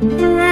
Música